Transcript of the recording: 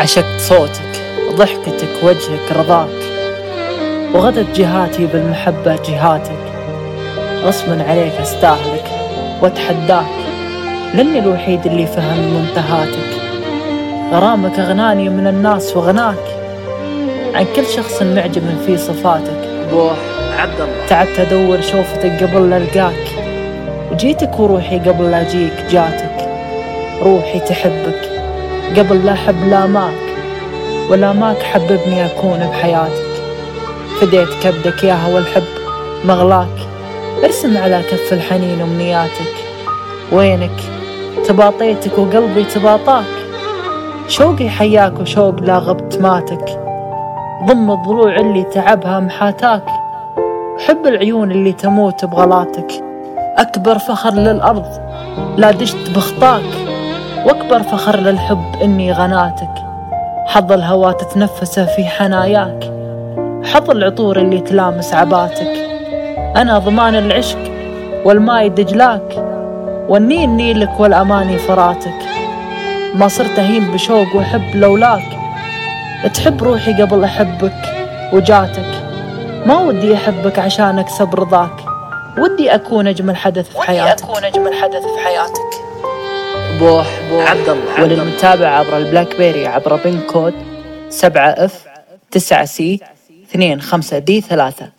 عشقت صوتك ضحكتك وجهك رضاك. وغدت جهاتي بالمحبة جهاتك. غصبا عليك أستاهلك وأتحداك. لأني الوحيد اللي فهم منتهاتك. غرامك أغناني من الناس وغناك. عن كل شخص معجب في صفاتك. بوح عبد الله. تعبت أدور شوفتك قبل لا ألقاك. وجيتك وروحي قبل لا أجيك جاتك. روحي تحبك. قبل لا أحب لاماك ولاماك حببني أكون بحياتك. فديت كبدك يا هوى الحب مغلاك. ارسم على كف الحنين أمنياتك. وينك؟ تباطيتك وقلبي تباطاك. شوقي حياك وشوق لا غبت ماتك. ضم الضلوع اللي تعبها محاتاك. حب العيون اللي تموت بغلاتك. أكبر فخر للأرض لا دشت بخطاك. وأكبر فخر للحب إني غناتك. حظ الهوى تتنفسه في حناياك. حظ العطور اللي تلامس عباتك. أنا ضمان العشق والماي دجلاك. والنيل نيلك والأماني فراتك. ما صرت أهين بشوق وحب لولاك. تحب روحي قبل أحبك وجاتك. ما ودي أحبك عشان أكسب رضاك ودي أكون أجمل حدث في حياتك. ودي أكون أجمل حدث في حياتك. بوح بوح. عبد الله وللمتابعة عبر البلاك بيري عبر PIN code سبعة F تسعة C اثنين خمسة D ثلاثة.